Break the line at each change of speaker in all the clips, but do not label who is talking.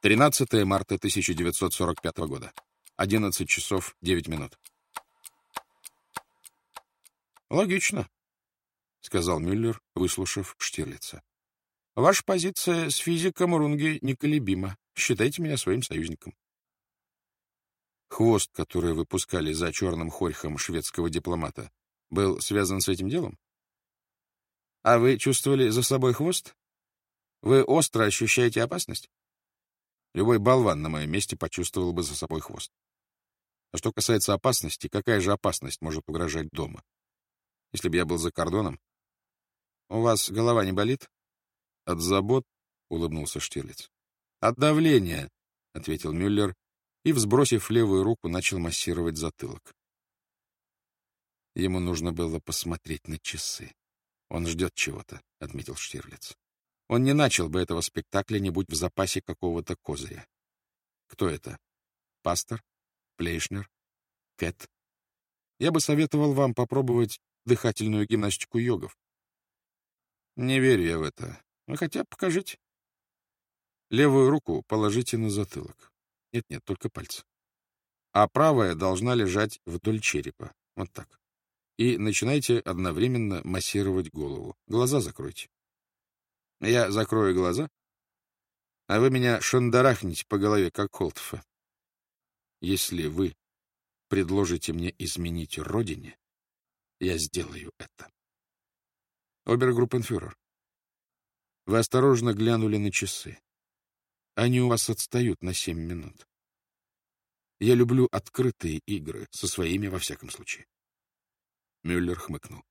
13 марта 1945 года. 11 часов 9 минут. Логично, — сказал Мюллер, выслушав Штирлица. Ваша позиция с физиком Рунге неколебима. Считайте меня своим союзником. Хвост, который выпускали за черным хорьхом шведского дипломата, был связан с этим делом? А вы чувствовали за собой хвост? Вы остро ощущаете опасность? Любой болван на моем месте почувствовал бы за собой хвост. А что касается опасности, какая же опасность может угрожать дома? Если бы я был за кордоном... У вас голова не болит? От забот, — улыбнулся Штирлиц. От давления, — ответил Мюллер и, взбросив левую руку, начал массировать затылок. Ему нужно было посмотреть на часы. Он ждет чего-то, — отметил Штирлиц. Он не начал бы этого спектакля, не будь в запасе какого-то козыря. Кто это? Пастор? Плейшнер? Кэт? Я бы советовал вам попробовать дыхательную гимнастику йогов. Не верю я в это. Ну, хотя покажите. Левую руку положите на затылок. Нет-нет, только пальцы. А правая должна лежать вдоль черепа. Вот так и начинайте одновременно массировать голову. Глаза закройте. Я закрою глаза, а вы меня шандарахните по голове, как Холтфа. Если вы предложите мне изменить родине, я сделаю это. Обергруппенфюрер, вы осторожно глянули на часы. Они у вас отстают на семь минут. Я люблю открытые игры, со своими во всяком случае. Мюллер хмыкнул.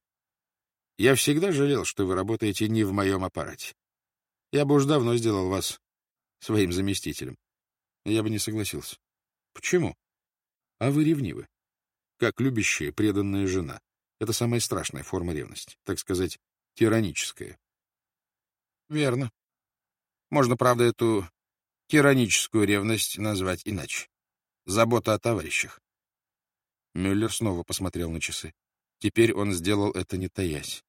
«Я всегда жалел, что вы работаете не в моем аппарате. Я бы уж давно сделал вас своим заместителем. Я бы не согласился. Почему? А вы ревнивы. Как любящая, преданная жена. Это самая страшная форма ревности, так сказать, тираническая. Верно. Можно, правда, эту тираническую ревность назвать иначе. Забота о товарищах. Мюллер снова посмотрел на часы. Теперь он сделал это не таясь. —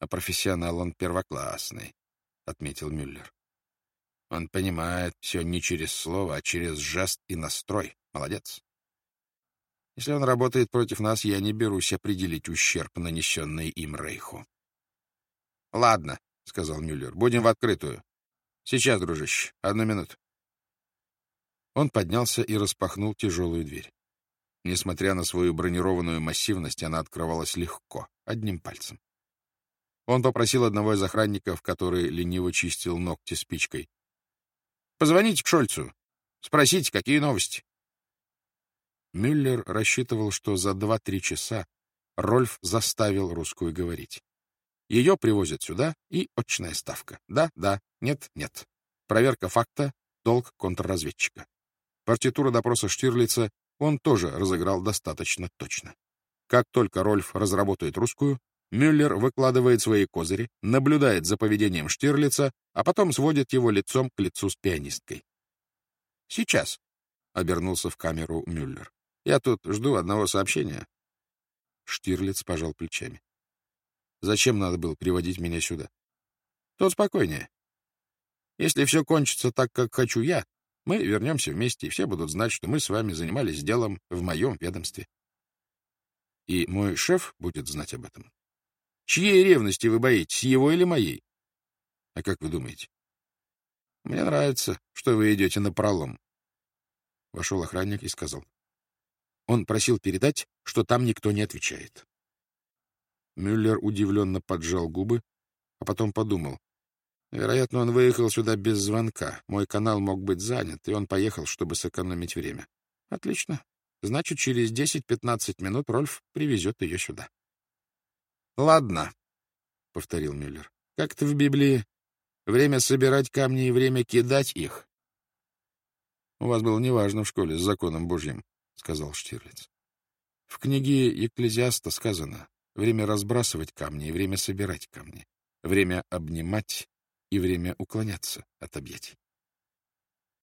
А профессионал он первоклассный, — отметил Мюллер. Он понимает все не через слово, а через жест и настрой. Молодец. Если он работает против нас, я не берусь определить ущерб, нанесенный им Рейху. — Ладно, — сказал Мюллер, — будем в открытую. Сейчас, дружище, одну минуту. Он поднялся и распахнул тяжелую дверь. Несмотря на свою бронированную массивность, она открывалась легко, одним пальцем. Он попросил одного из охранников, который лениво чистил ногти спичкой. «Позвоните к Шольцу. Спросите, какие новости». Мюллер рассчитывал, что за два-три часа Рольф заставил русскую говорить. Ее привозят сюда, и очная ставка. Да, да, нет, нет. Проверка факта, долг контрразведчика. Партитура допроса Штирлица он тоже разыграл достаточно точно. Как только Рольф разработает русскую, Мюллер выкладывает свои козыри, наблюдает за поведением Штирлица, а потом сводит его лицом к лицу с пианисткой. «Сейчас», — обернулся в камеру Мюллер. «Я тут жду одного сообщения». Штирлиц пожал плечами. «Зачем надо было приводить меня сюда?» «Тут спокойнее. Если все кончится так, как хочу я, мы вернемся вместе, и все будут знать, что мы с вами занимались делом в моем ведомстве. И мой шеф будет знать об этом. Чьей ревности вы боитесь, его или моей? А как вы думаете? Мне нравится, что вы идете на пролом. Вошел охранник и сказал. Он просил передать, что там никто не отвечает. Мюллер удивленно поджал губы, а потом подумал, Вероятно, он выехал сюда без звонка. Мой канал мог быть занят, и он поехал, чтобы сэкономить время. Отлично. Значит, через 10-15 минут Рольф привезет ее сюда. Ладно, — повторил Мюллер. Как это в Библии? Время собирать камни и время кидать их. У вас было неважно в школе с законом Божьим, — сказал Штирлиц. В книге Екклезиаста сказано время разбрасывать камни и время собирать камни, время обнимать и время уклоняться от объятий.